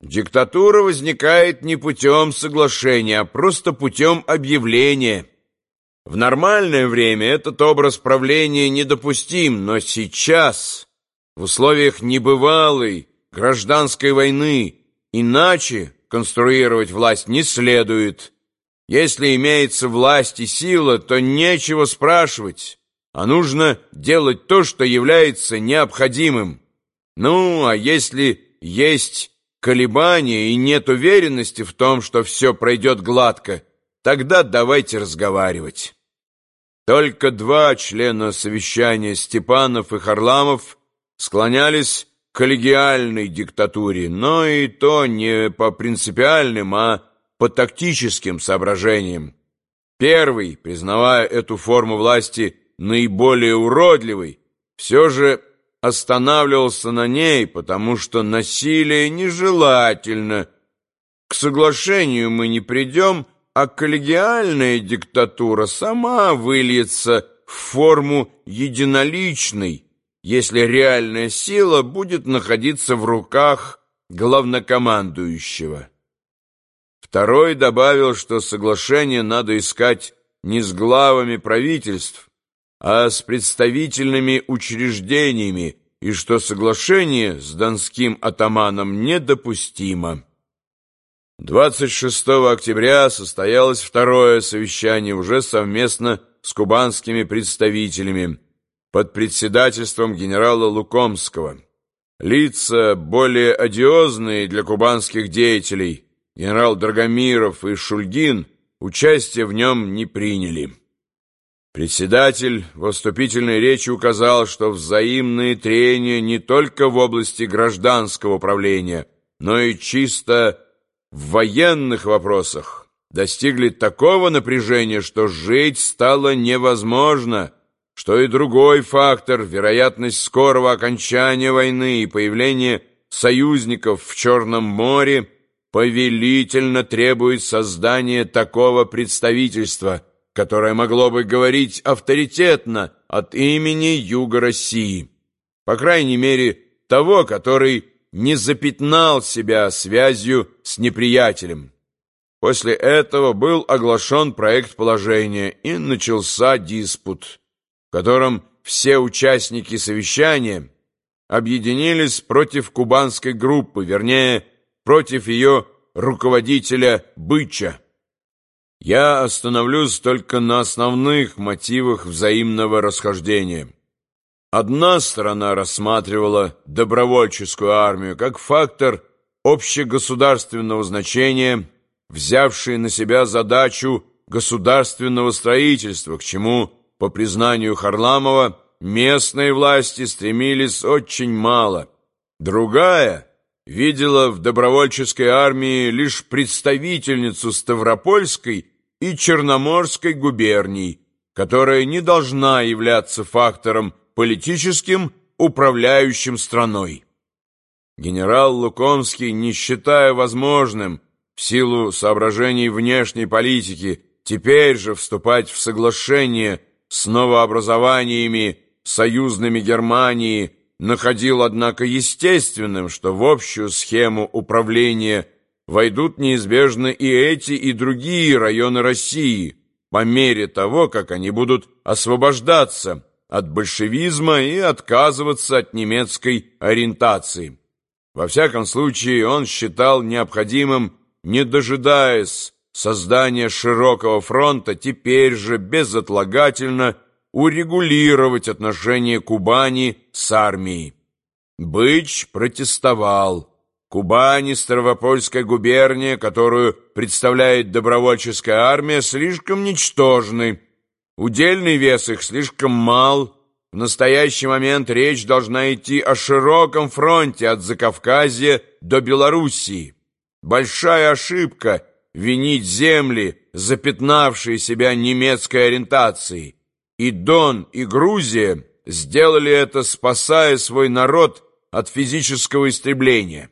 Диктатура возникает не путем соглашения, а просто путем объявления. В нормальное время этот образ правления недопустим, но сейчас, в условиях небывалой гражданской войны, иначе конструировать власть не следует. Если имеется власть и сила, то нечего спрашивать, а нужно делать то, что является необходимым. Ну, а если есть колебания и нет уверенности в том, что все пройдет гладко, тогда давайте разговаривать. Только два члена совещания, Степанов и Харламов, склонялись к коллегиальной диктатуре, но и то не по принципиальным, а по тактическим соображениям. Первый, признавая эту форму власти наиболее уродливой, все же останавливался на ней, потому что насилие нежелательно. К соглашению мы не придем, а коллегиальная диктатура сама выльется в форму единоличной, если реальная сила будет находиться в руках главнокомандующего. Второй добавил, что соглашение надо искать не с главами правительств, а с представительными учреждениями, и что соглашение с донским атаманом недопустимо. 26 октября состоялось второе совещание уже совместно с кубанскими представителями под председательством генерала Лукомского. Лица более одиозные для кубанских деятелей, генерал Драгомиров и Шульгин, участие в нем не приняли. Председатель в вступительной речи указал, что взаимные трения не только в области гражданского управления, но и чисто в военных вопросах достигли такого напряжения, что жить стало невозможно, что и другой фактор, вероятность скорого окончания войны и появления союзников в Черном море, повелительно требует создания такого представительства – которое могло бы говорить авторитетно от имени Юга России, по крайней мере, того, который не запятнал себя связью с неприятелем. После этого был оглашен проект положения и начался диспут, в котором все участники совещания объединились против кубанской группы, вернее, против ее руководителя Быча. Я остановлюсь только на основных мотивах взаимного расхождения. Одна сторона рассматривала добровольческую армию как фактор общегосударственного значения, взявший на себя задачу государственного строительства, к чему, по признанию Харламова, местные власти стремились очень мало. Другая видела в добровольческой армии лишь представительницу Ставропольской и Черноморской губерний, которая не должна являться фактором политическим, управляющим страной. Генерал Лукомский, не считая возможным, в силу соображений внешней политики, теперь же вступать в соглашение с новообразованиями союзными Германии находил, однако, естественным, что в общую схему управления войдут неизбежно и эти, и другие районы России, по мере того, как они будут освобождаться от большевизма и отказываться от немецкой ориентации. Во всяком случае, он считал необходимым, не дожидаясь создания широкого фронта, теперь же безотлагательно урегулировать отношения Кубани с армией. Быч протестовал. Кубани, Ставропольская губерния, которую представляет добровольческая армия, слишком ничтожны. Удельный вес их слишком мал. В настоящий момент речь должна идти о широком фронте от Закавказья до Белоруссии. Большая ошибка винить земли, запятнавшие себя немецкой ориентацией. И Дон, и Грузия сделали это, спасая свой народ от физического истребления.